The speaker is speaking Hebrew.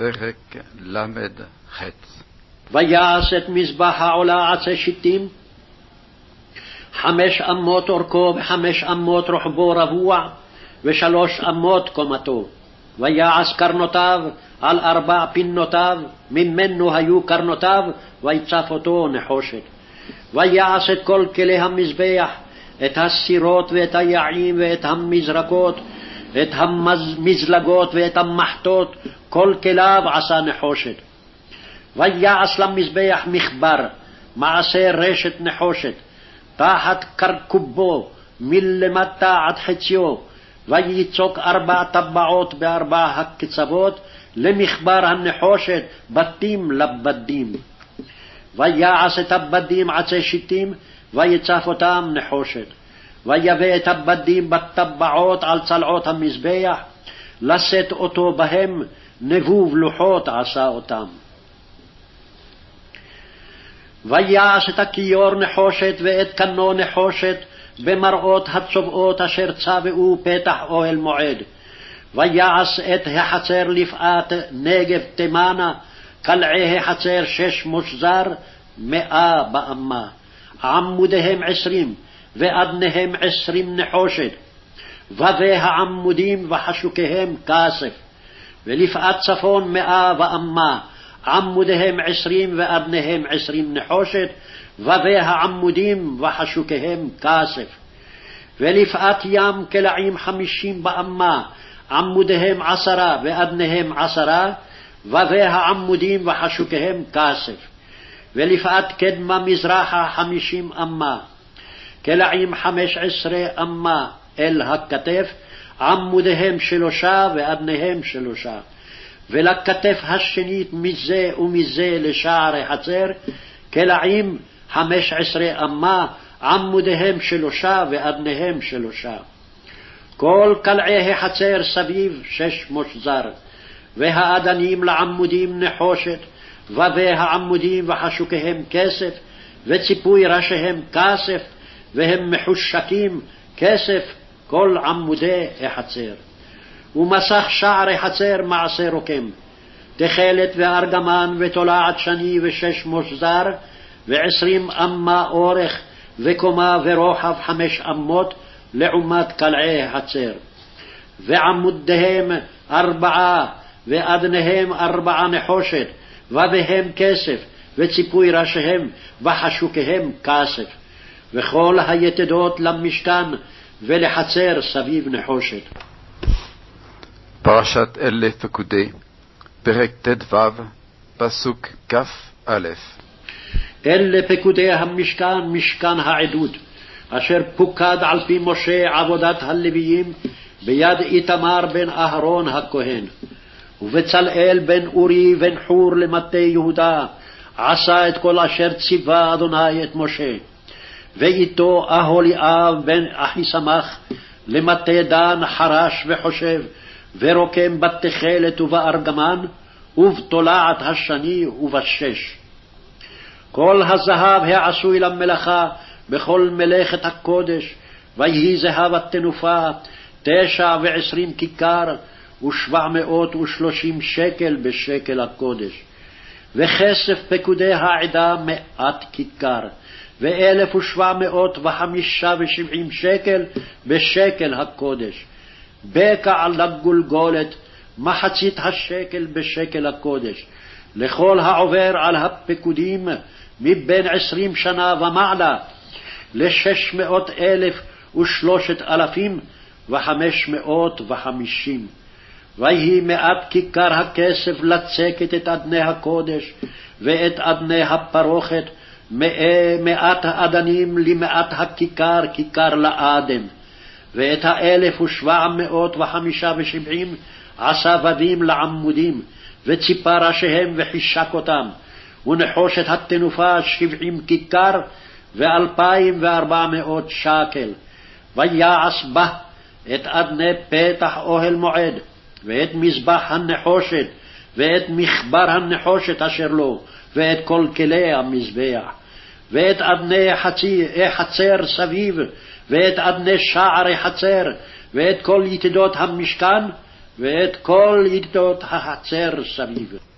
פרק ל"ח ויעש את מזבח העולה עצי שיטים, חמש אמות אורכו וחמש אמות רוחבו רבוע, ושלוש אמות קומתו. ויעש קרנותיו על ארבע פינותיו, ממנו היו קרנותיו, ויצף אותו נחושת. ויעש את כל כלי המזבח, את הסירות ואת היעים ואת המזרקות, את המזלגות ואת המחטות, כל כליו עשה נחושת. ויעש למזבח מחבר, מעשה רשת נחושת, תחת קרקובו, מלמטה עד חציו, ויצוק ארבע טבעות בארבע הקצוות, למחבר הנחושת, בתים לבדים. ויעש את הבדים עצי שיטים, ויצף אותם נחושת. ויבא את הבדים בטבעות על צלעות המזבח, לשאת אותו בהם, נבוב לוחות עשה אותם. ויעש את הכיור נחושת ואת קנו נחושת במראות הצובעות אשר צבעו פתח אוהל מועד. ויעש את החצר לפאת נגב תימנה, קלעי החצר שש מושזר, מאה באמה. עמודיהם עשרים, ואדניהם עשרים נחושת. ובי העמודים וחשוקיהם כסף. ולפאת צפון מאה ואמה, עמודיהם עשרים ואדניהם עשרים נחושת, ובי העמודים וחשוקיהם כסף. ולפאת ים קלעים חמישים באמה, עמודיהם עשרה ואדניהם עשרה, ובי העמודים וחשוקיהם כסף. ולפאת קדמה מזרחה חמישים אמה, קלעים חמש עשרה אמה אל הכתף, עמודיהם שלושה ואדניהם שלושה. ולכתף השנית מזה ומזה לשערי חצר, קלעים חמש עשרה אמה, עמודיהם שלושה ואדניהם שלושה. כל קלעי החצר סביב שש מושזר, והאדנים לעמודים נחושת, ובי העמודים וחשוקיהם כסף, וציפוי ראשיהם כסף, והם מחושקים כסף כל עמודי החצר. ומסך שערי חצר מעשה רוקם, תכלת וארגמן ותולעת שני ושש מושזר, ועשרים אמה אורך, וקומה ורוחב חמש אמות, לעומת קלעי החצר. ועמודיהם ארבעה, ואדניהם ארבעה נחושת, ובהם כסף, וציפוי ראשיהם, וחשוקיהם כסף. וכל היתדות למשכן ולחצר סביב נחושת. פרשת אלה פקודי, פרק ט"ו, פסוק כ"א אלה פקודי המשכן, משכן העדות, אשר פוקד על פי משה עבודת הלוויים ביד איתמר בן אהרון הכהן. ובצלאל בן אורי בן חור למטה יהודה, עשה את כל אשר ציווה אדוני את משה. ואיתו אהוליאב בן אחיסמך, למטה דן חרש וחושב, ורוקם בתכלת ובארגמן, ובתולעת השני ובשש. כל הזהב העשוי למלאכה בכל מלאכת הקודש, ויהי זהב התנופה, תשע ועשרים כיכר, ושבע מאות ושלושים שקל בשקל הקודש. וכסף פקודי העדה מעט כיכר, ואלף ושבע מאות וחמישה ושבעים שקל בשקל הקודש. בקע לגולגולת, מחצית השקל בשקל הקודש. לכל העובר על הפקודים מבין עשרים שנה ומעלה, לשש מאות אלף ושלושת אלפים וחמש מאות וחמישים. ויהי מעט כיכר הכסף לצקת את אדני הקודש, ואת אדני הפרוכת, מעט האדנים למעט הכיכר, כיכר לאדם. ואת האלף ושבע מאות וחמישה ושבעים עשה ודים לעמודים, וציפה ראשיהם וחישק אותם, ונחושת התנופה שבעים כיכר, ואלפיים וארבע מאות שקל. ויעש בה את אדני פתח אוהל מועד, ואת מזבח הנחושת, ואת מחבר הנחושת אשר לו, ואת כל כלי המזבח, ואת אדני חצי, חצר סביב, ואת אדני שערי חצר, ואת כל יתדות המשכן, ואת כל עדות החצר סביב.